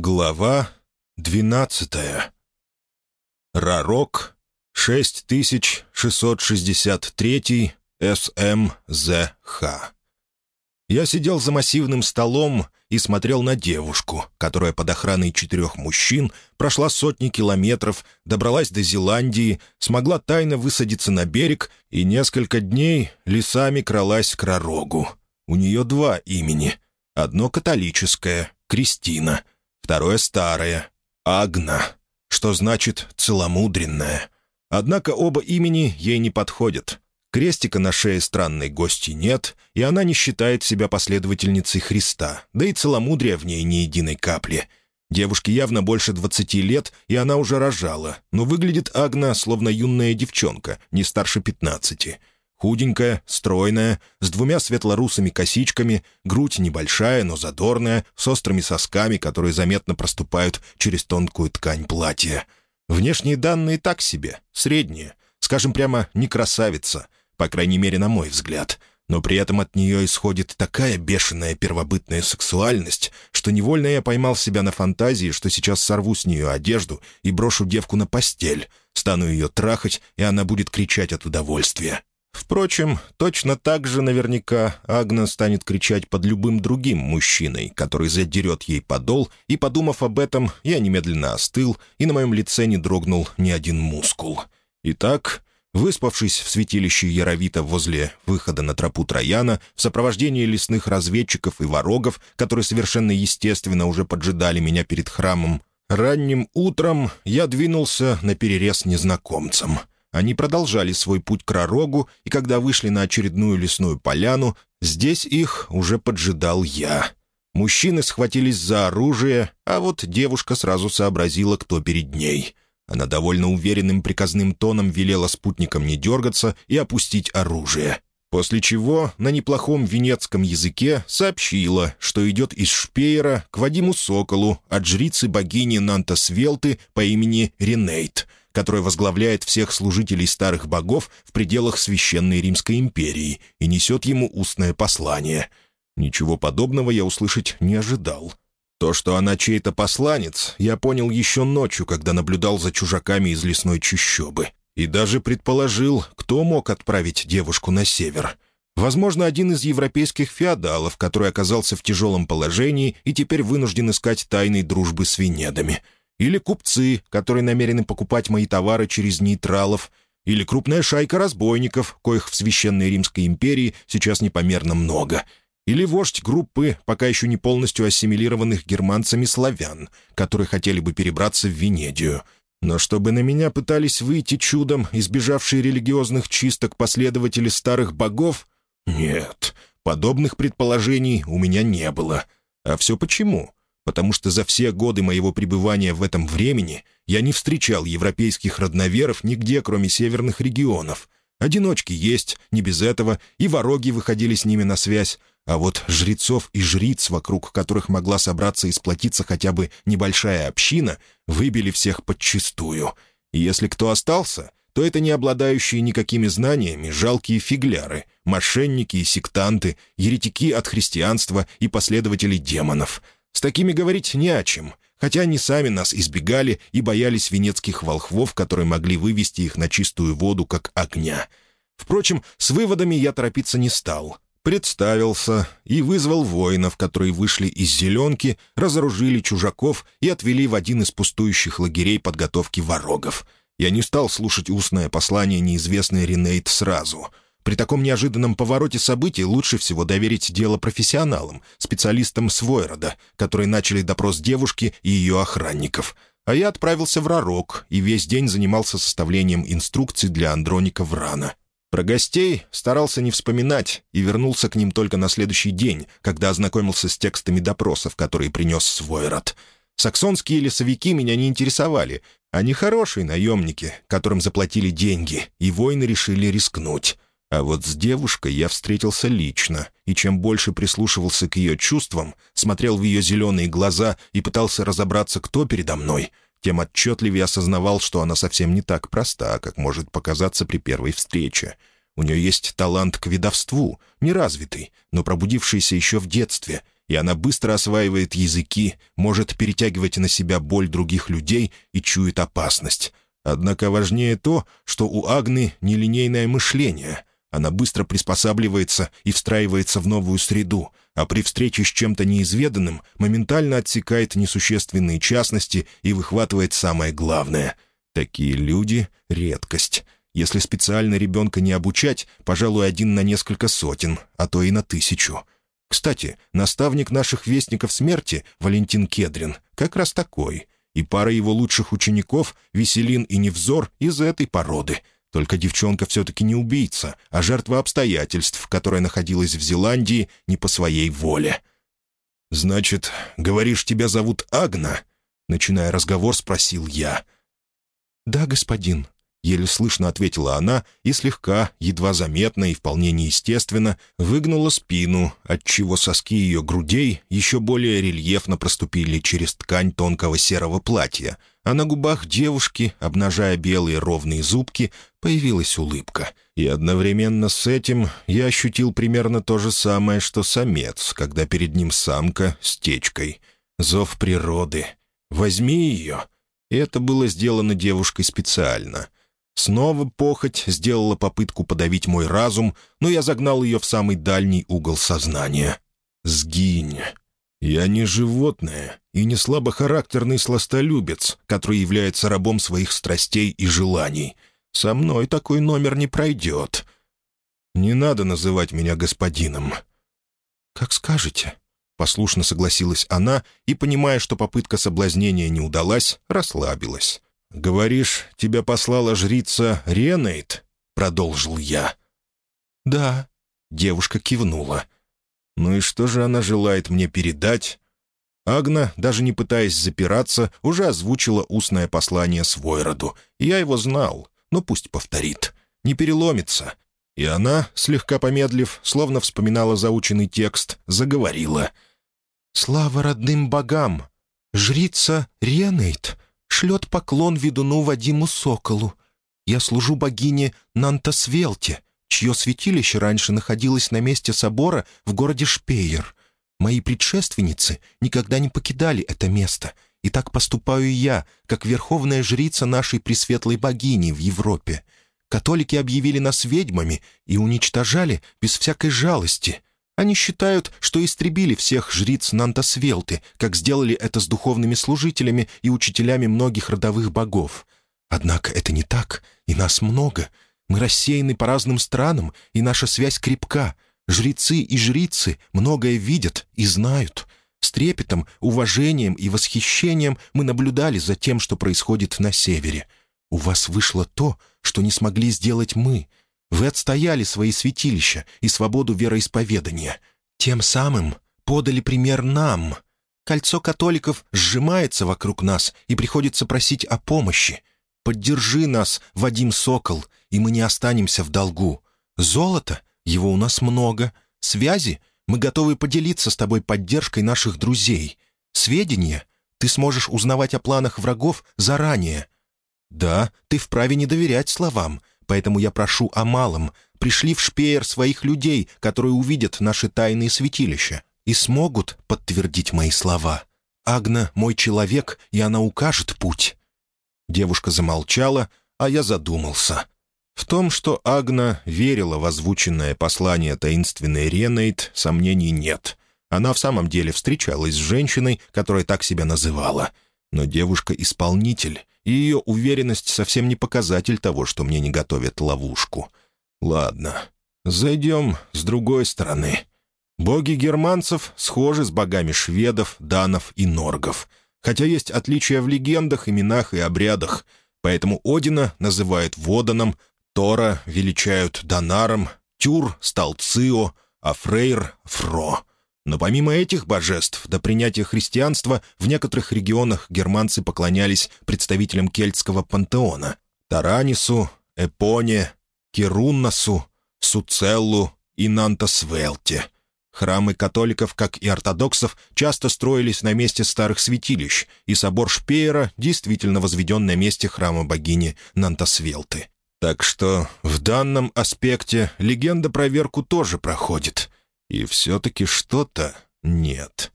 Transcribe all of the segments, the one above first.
Глава двенадцатая. Рарок, 6663 СМЗХ. Я сидел за массивным столом и смотрел на девушку, которая под охраной четырех мужчин прошла сотни километров, добралась до Зеландии, смогла тайно высадиться на берег и несколько дней лесами кралась к Рарогу. У нее два имени. Одно католическое — Кристина — второе старое — Агна, что значит «целомудренная». Однако оба имени ей не подходят. Крестика на шее странной гости нет, и она не считает себя последовательницей Христа, да и целомудрия в ней ни единой капли. Девушке явно больше двадцати лет, и она уже рожала, но выглядит Агна словно юная девчонка, не старше пятнадцати. Худенькая, стройная, с двумя светлорусыми косичками, грудь небольшая, но задорная, с острыми сосками, которые заметно проступают через тонкую ткань платья. Внешние данные так себе, средние. Скажем прямо, не красавица, по крайней мере, на мой взгляд. Но при этом от нее исходит такая бешеная первобытная сексуальность, что невольно я поймал себя на фантазии, что сейчас сорву с нее одежду и брошу девку на постель, стану ее трахать, и она будет кричать от удовольствия. Впрочем, точно так же наверняка Агна станет кричать под любым другим мужчиной, который задерет ей подол, и, подумав об этом, я немедленно остыл, и на моем лице не дрогнул ни один мускул. Итак, выспавшись в святилище Яровита возле выхода на тропу Трояна, в сопровождении лесных разведчиков и ворогов, которые совершенно естественно уже поджидали меня перед храмом, ранним утром я двинулся на перерез незнакомцам — они продолжали свой путь к Ророгу, и когда вышли на очередную лесную поляну, здесь их уже поджидал я. Мужчины схватились за оружие, а вот девушка сразу сообразила, кто перед ней. Она довольно уверенным приказным тоном велела спутникам не дергаться и опустить оружие. После чего на неплохом венецком языке сообщила, что идет из Шпеера к Вадиму Соколу от жрицы богини Нантасвелты по имени Ренейт — который возглавляет всех служителей старых богов в пределах Священной Римской империи и несет ему устное послание. Ничего подобного я услышать не ожидал. То, что она чей-то посланец, я понял еще ночью, когда наблюдал за чужаками из лесной чащобы. И даже предположил, кто мог отправить девушку на север. Возможно, один из европейских феодалов, который оказался в тяжелом положении и теперь вынужден искать тайной дружбы с Венедами — или купцы, которые намерены покупать мои товары через нейтралов, или крупная шайка разбойников, коих в Священной Римской империи сейчас непомерно много, или вождь группы, пока еще не полностью ассимилированных германцами славян, которые хотели бы перебраться в Венедию. Но чтобы на меня пытались выйти чудом избежавшие религиозных чисток последователи старых богов, нет, подобных предположений у меня не было. А все почему? Потому что за все годы моего пребывания в этом времени я не встречал европейских родноверов нигде, кроме северных регионов. Одиночки есть, не без этого, и вороги выходили с ними на связь, а вот жрецов и жриц, вокруг которых могла собраться и сплотиться хотя бы небольшая община, выбили всех подчистую. И если кто остался, то это не обладающие никакими знаниями жалкие фигляры, мошенники и сектанты, еретики от христианства и последователи демонов — с такими говорить не о чем, хотя они сами нас избегали и боялись венецких волхвов, которые могли вывести их на чистую воду, как огня. Впрочем, с выводами я торопиться не стал. Представился и вызвал воинов, которые вышли из «зеленки», разоружили чужаков и отвели в один из пустующих лагерей подготовки ворогов. Я не стал слушать устное послание неизвестной Ренейт сразу — при таком неожиданном повороте событий лучше всего доверить дело профессионалам, специалистам Свойрода, которые начали допрос девушки и ее охранников. А я отправился в Ророк и весь день занимался составлением инструкций для Андроника Врана. Про гостей старался не вспоминать и вернулся к ним только на следующий день, когда ознакомился с текстами допросов, которые принес Свойрод. Саксонские лесовики меня не интересовали. Они хорошие наемники, которым заплатили деньги, и воины решили рискнуть. А вот с девушкой я встретился лично, и чем больше прислушивался к ее чувствам, смотрел в ее зеленые глаза и пытался разобраться, кто передо мной, тем отчетливее осознавал, что она совсем не так проста, как может показаться при первой встрече. У нее есть талант к видовству, неразвитый, но пробудившийся еще в детстве, и она быстро осваивает языки, может перетягивать на себя боль других людей и чует опасность. Однако важнее то, что у Агны нелинейное мышление. Она быстро приспосабливается и встраивается в новую среду, а при встрече с чем-то неизведанным моментально отсекает несущественные частности и выхватывает самое главное. Такие люди — редкость. Если специально ребенка не обучать, пожалуй, один на несколько сотен, а то и на тысячу. Кстати, наставник наших вестников смерти, Валентин Кедрин, как раз такой. И пара его лучших учеников, Веселин и Невзор, из этой породы. Только девчонка все-таки не убийца, а жертва обстоятельств, которая находилась в Зеландии не по своей воле. «Значит, говоришь, тебя зовут Агна?» Начиная разговор, спросил я. «Да, господин», Еле слышно ответила она и слегка, едва заметно и вполне неестественно выгнула спину, отчего соски ее грудей еще более рельефно проступили через ткань тонкого серого платья, а на губах девушки, обнажая белые ровные зубки, появилась улыбка. И одновременно с этим я ощутил примерно то же самое, что самец, когда перед ним самка с течкой. Зов природы. «Возьми ее!» И это было сделано девушкой специально — Снова похоть сделала попытку подавить мой разум, но я загнал ее в самый дальний угол сознания. «Сгинь! Я не животное и не слабохарактерный сластолюбец, который является рабом своих страстей и желаний. Со мной такой номер не пройдет. Не надо называть меня господином». «Как скажете», — послушно согласилась она и, понимая, что попытка соблазнения не удалась, расслабилась. «Говоришь, тебя послала жрица Ренейт?» — продолжил я. «Да», — девушка кивнула. «Ну и что же она желает мне передать?» Агна, даже не пытаясь запираться, уже озвучила устное послание свой Я его знал, но пусть повторит. Не переломится. И она, слегка помедлив, словно вспоминала заученный текст, заговорила. «Слава родным богам! Жрица Ренейт шлет поклон ведуну Вадиму Соколу. Я служу богине Нантасвелте, чье святилище раньше находилось на месте собора в городе Шпеер. Мои предшественницы никогда не покидали это место, и так поступаю я, как верховная жрица нашей пресветлой богини в Европе. Католики объявили нас ведьмами и уничтожали без всякой жалости. Они считают, что истребили всех жриц Нантасвелты, как сделали это с духовными служителями и учителями многих родовых богов. Однако это не так, и нас много. Мы рассеяны по разным странам, и наша связь крепка. Жрецы и жрицы многое видят и знают. С трепетом, уважением и восхищением мы наблюдали за тем, что происходит на севере. У вас вышло то, что не смогли сделать мы — вы отстояли свои святилища и свободу вероисповедания. Тем самым подали пример нам. Кольцо католиков сжимается вокруг нас, и приходится просить о помощи. Поддержи нас, Вадим Сокол, и мы не останемся в долгу. Золото, его у нас много. Связи, мы готовы поделиться с тобой поддержкой наших друзей. Сведения, ты сможешь узнавать о планах врагов заранее. Да, ты вправе не доверять словам, Поэтому я прошу о малом. Пришли в Шпеер своих людей, которые увидят наши тайные святилища и смогут подтвердить мои слова. Агна — мой человек, и она укажет путь». Девушка замолчала, а я задумался. В том, что Агна верила в озвученное послание таинственной Ренейт, сомнений нет. Она в самом деле встречалась с женщиной, которая так себя называла. Но девушка-исполнитель, и ее уверенность совсем не показатель того, что мне не готовят ловушку. Ладно, зайдем с другой стороны. Боги германцев схожи с богами шведов, данов и норгов, хотя есть отличия в легендах, именах и обрядах, поэтому Одина называют Воданом, Тора величают Донаром, Тюр стал Цио, а Фрейр — Фро. Но помимо этих божеств, до принятия христианства в некоторых регионах германцы поклонялись представителям кельтского пантеона — Таранису, Эпоне, Кируннасу, Суцеллу и Нантасвелте. Храмы католиков, как и ортодоксов, часто строились на месте старых святилищ, и собор Шпеера действительно возведен на месте храма богини Нантасвелты. Так что в данном аспекте легенда про Верку тоже проходит — и все-таки что-то Нет.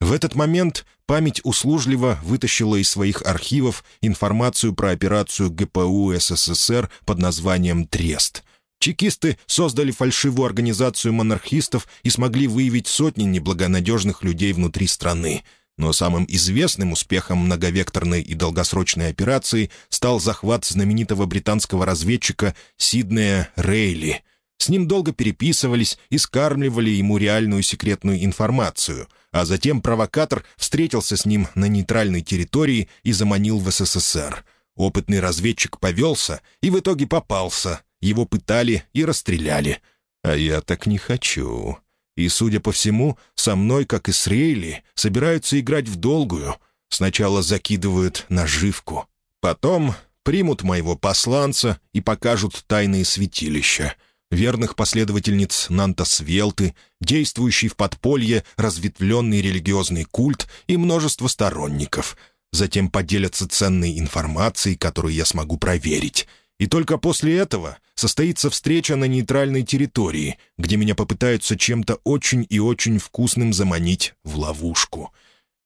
В этот момент память услужливо вытащила из своих архивов информацию про операцию ГПУ СССР под названием «Трест». Чекисты создали фальшивую организацию монархистов и смогли выявить сотни неблагонадежных людей внутри страны. Но самым известным успехом многовекторной и долгосрочной операции стал захват знаменитого британского разведчика Сиднея Рейли. С ним долго переписывались и скармливали ему реальную секретную информацию — а затем провокатор встретился с ним на нейтральной территории и заманил в СССР. Опытный разведчик повелся и в итоге попался. Его пытали и расстреляли. А я так не хочу. И, судя по всему, со мной, как и с Рейли, собираются играть в долгую. Сначала закидывают наживку. Потом примут моего посланца и покажут тайные святилища — верных последовательниц Нантасвелты, действующий в подполье разветвленный религиозный культ и множество сторонников. Затем поделятся ценной информацией, которую я смогу проверить. И только после этого состоится встреча на нейтральной территории, где меня попытаются чем-то очень и очень вкусным заманить в ловушку.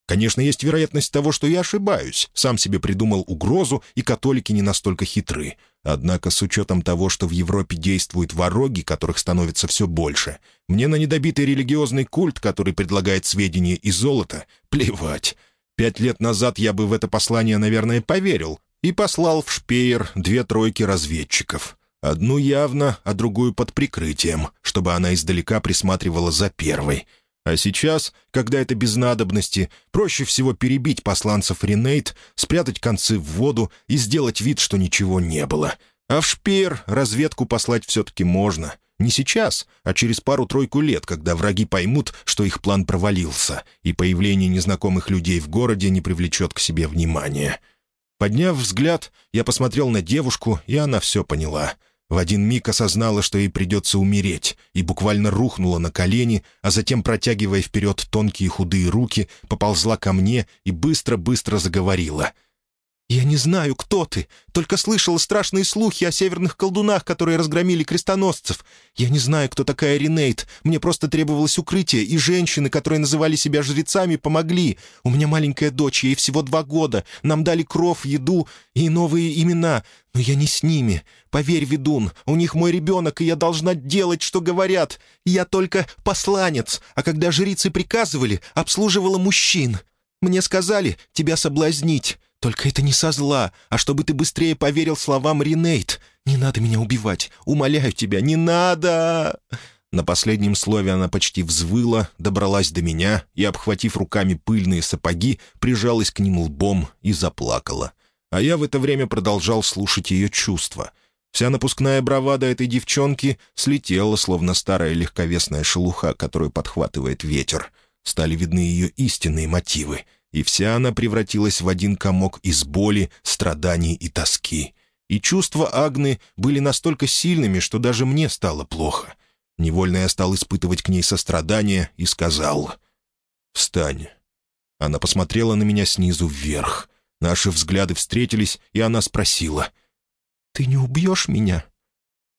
Конечно, есть вероятность того, что я ошибаюсь, сам себе придумал угрозу, и католики не настолько хитры. Однако с учетом того, что в Европе действуют вороги, которых становится все больше, мне на недобитый религиозный культ, который предлагает сведения и золото, плевать. Пять лет назад я бы в это послание, наверное, поверил и послал в Шпеер две тройки разведчиков. Одну явно, а другую под прикрытием, чтобы она издалека присматривала за первой — а сейчас, когда это без надобности, проще всего перебить посланцев Ренейт, спрятать концы в воду и сделать вид, что ничего не было. А в Шпеер разведку послать все-таки можно. Не сейчас, а через пару-тройку лет, когда враги поймут, что их план провалился, и появление незнакомых людей в городе не привлечет к себе внимания. Подняв взгляд, я посмотрел на девушку, и она все поняла — в один миг осознала, что ей придется умереть, и буквально рухнула на колени, а затем, протягивая вперед тонкие худые руки, поползла ко мне и быстро-быстро заговорила — «Я не знаю, кто ты, только слышала страшные слухи о северных колдунах, которые разгромили крестоносцев. Я не знаю, кто такая Ренейт, мне просто требовалось укрытие, и женщины, которые называли себя жрецами, помогли. У меня маленькая дочь, ей всего два года, нам дали кров, еду и новые имена, но я не с ними. Поверь, ведун, у них мой ребенок, и я должна делать, что говорят. Я только посланец, а когда жрицы приказывали, обслуживала мужчин. Мне сказали тебя соблазнить». Только это не со зла, а чтобы ты быстрее поверил словам Ренейт. Не надо меня убивать. Умоляю тебя, не надо!» На последнем слове она почти взвыла, добралась до меня и, обхватив руками пыльные сапоги, прижалась к ним лбом и заплакала. А я в это время продолжал слушать ее чувства. Вся напускная бравада этой девчонки слетела, словно старая легковесная шелуха, которую подхватывает ветер. Стали видны ее истинные мотивы — и вся она превратилась в один комок из боли, страданий и тоски. И чувства Агны были настолько сильными, что даже мне стало плохо. Невольно я стал испытывать к ней сострадание и сказал «Встань». Она посмотрела на меня снизу вверх. Наши взгляды встретились, и она спросила «Ты не убьешь меня?»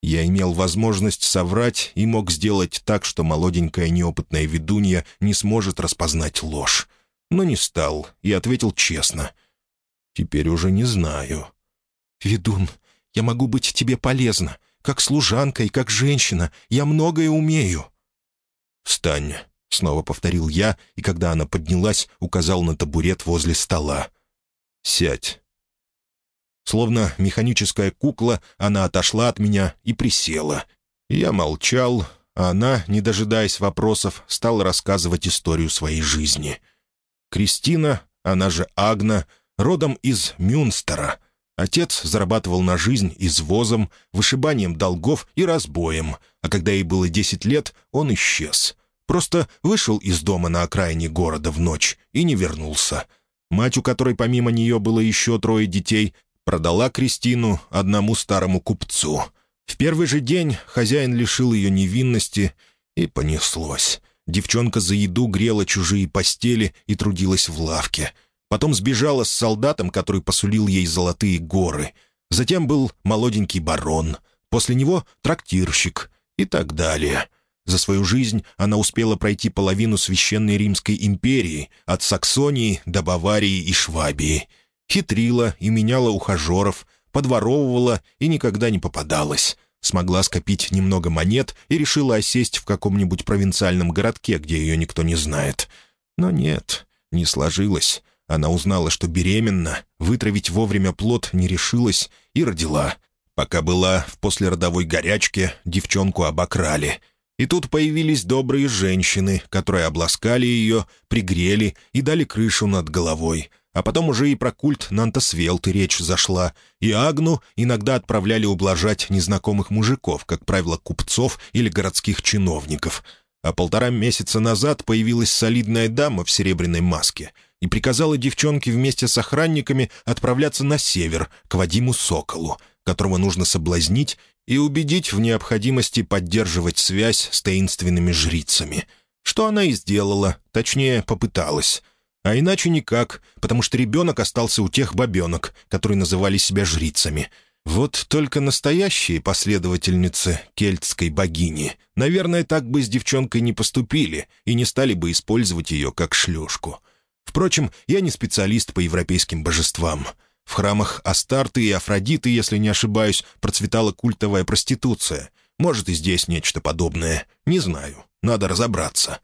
Я имел возможность соврать и мог сделать так, что молоденькая неопытная ведунья не сможет распознать ложь но не стал и ответил честно. «Теперь уже не знаю». «Ведун, я могу быть тебе полезна. Как служанка и как женщина. Я многое умею». «Встань», — снова повторил я, и когда она поднялась, указал на табурет возле стола. «Сядь». Словно механическая кукла, она отошла от меня и присела. Я молчал, а она, не дожидаясь вопросов, стала рассказывать историю своей жизни — Кристина, она же Агна, родом из Мюнстера. Отец зарабатывал на жизнь извозом, вышибанием долгов и разбоем, а когда ей было десять лет, он исчез. Просто вышел из дома на окраине города в ночь и не вернулся. Мать, у которой помимо нее было еще трое детей, продала Кристину одному старому купцу. В первый же день хозяин лишил ее невинности, и понеслось. Девчонка за еду грела чужие постели и трудилась в лавке. Потом сбежала с солдатом, который посулил ей золотые горы. Затем был молоденький барон. После него трактирщик и так далее. За свою жизнь она успела пройти половину Священной Римской империи, от Саксонии до Баварии и Швабии. Хитрила и меняла ухажеров, подворовывала и никогда не попадалась. Смогла скопить немного монет и решила осесть в каком-нибудь провинциальном городке, где ее никто не знает. Но нет, не сложилось. Она узнала, что беременна, вытравить вовремя плод не решилась и родила. Пока была в послеродовой горячке, девчонку обокрали. И тут появились добрые женщины, которые обласкали ее, пригрели и дали крышу над головой. А потом уже и про культ Нантасвелты речь зашла, и Агну иногда отправляли ублажать незнакомых мужиков, как правило, купцов или городских чиновников. А полтора месяца назад появилась солидная дама в серебряной маске — и приказала девчонке вместе с охранниками отправляться на север, к Вадиму Соколу, которого нужно соблазнить и убедить в необходимости поддерживать связь с таинственными жрицами. Что она и сделала, точнее, попыталась. А иначе никак, потому что ребенок остался у тех бабенок, которые называли себя жрицами. Вот только настоящие последовательницы кельтской богини, наверное, так бы с девчонкой не поступили и не стали бы использовать ее как шлюшку. Впрочем, я не специалист по европейским божествам. В храмах Астарты и Афродиты, если не ошибаюсь, процветала культовая проституция. Может, и здесь нечто подобное. Не знаю. Надо разобраться.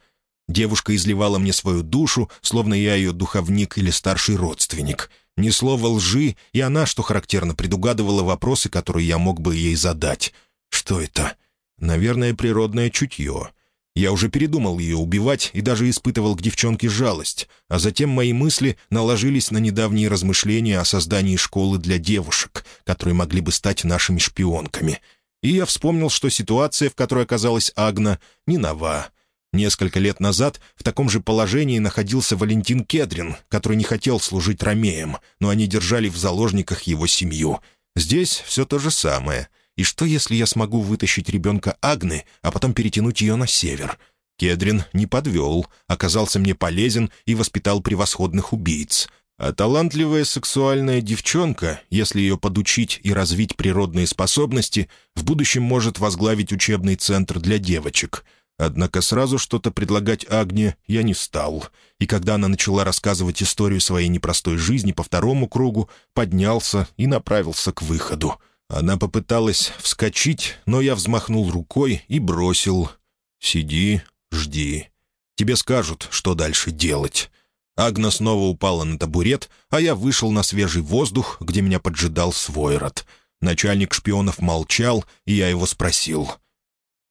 Девушка изливала мне свою душу, словно я ее духовник или старший родственник. Ни слова лжи, и она, что характерно, предугадывала вопросы, которые я мог бы ей задать. Что это? Наверное, природное чутье. Я уже передумал ее убивать и даже испытывал к девчонке жалость, а затем мои мысли наложились на недавние размышления о создании школы для девушек, которые могли бы стать нашими шпионками. И я вспомнил, что ситуация, в которой оказалась Агна, не нова. Несколько лет назад в таком же положении находился Валентин Кедрин, который не хотел служить ромеем, но они держали в заложниках его семью. Здесь все то же самое — и что, если я смогу вытащить ребенка Агны, а потом перетянуть ее на север? Кедрин не подвел, оказался мне полезен и воспитал превосходных убийц. А талантливая сексуальная девчонка, если ее подучить и развить природные способности, в будущем может возглавить учебный центр для девочек. Однако сразу что-то предлагать Агне я не стал. И когда она начала рассказывать историю своей непростой жизни по второму кругу, поднялся и направился к выходу. Она попыталась вскочить, но я взмахнул рукой и бросил. «Сиди, жди. Тебе скажут, что дальше делать». Агна снова упала на табурет, а я вышел на свежий воздух, где меня поджидал Свойрот. Начальник шпионов молчал, и я его спросил.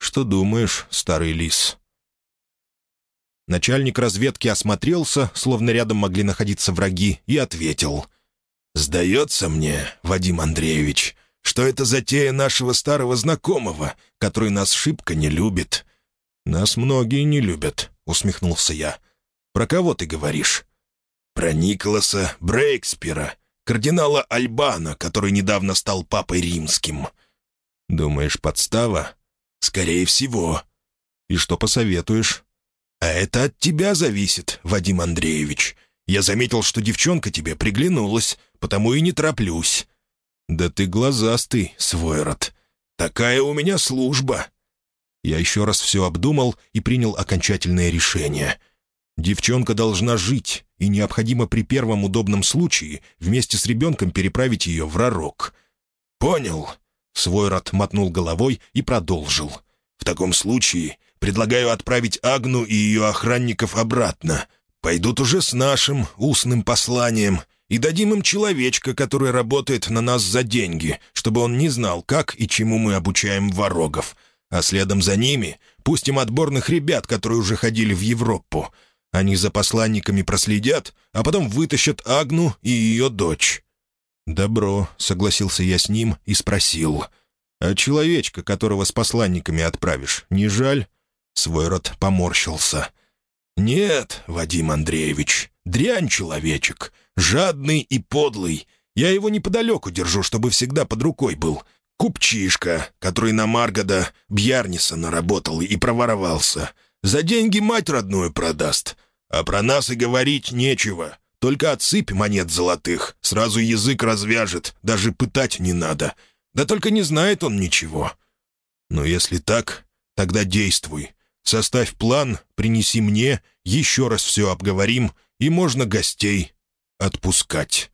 «Что думаешь, старый лис?» Начальник разведки осмотрелся, словно рядом могли находиться враги, и ответил. «Сдается мне, Вадим Андреевич, что это затея нашего старого знакомого, который нас шибко не любит». «Нас многие не любят», — усмехнулся я. «Про кого ты говоришь?» «Про Николаса Брейкспера, кардинала Альбана, который недавно стал папой римским». «Думаешь, подстава?» «Скорее всего». «И что посоветуешь?» «А это от тебя зависит, Вадим Андреевич. Я заметил, что девчонка тебе приглянулась, потому и не тороплюсь. «Да ты глазастый, свой род. Такая у меня служба». Я еще раз все обдумал и принял окончательное решение. Девчонка должна жить, и необходимо при первом удобном случае вместе с ребенком переправить ее в Ророк. «Понял». Свой род мотнул головой и продолжил. «В таком случае предлагаю отправить Агну и ее охранников обратно. Пойдут уже с нашим устным посланием, и дадим им человечка, который работает на нас за деньги, чтобы он не знал, как и чему мы обучаем ворогов. А следом за ними пустим отборных ребят, которые уже ходили в Европу. Они за посланниками проследят, а потом вытащат Агну и ее дочь». «Добро», — согласился я с ним и спросил. «А человечка, которого с посланниками отправишь, не жаль?» Свой род поморщился. «Нет, Вадим Андреевич, дрянь человечек жадный и подлый. Я его неподалеку держу, чтобы всегда под рукой был. Купчишка, который на Маргода Бьярниса наработал и проворовался. За деньги мать родную продаст. А про нас и говорить нечего. Только отсыпь монет золотых, сразу язык развяжет, даже пытать не надо. Да только не знает он ничего. Но если так, тогда действуй. Составь план, принеси мне, еще раз все обговорим, и можно гостей отпускать».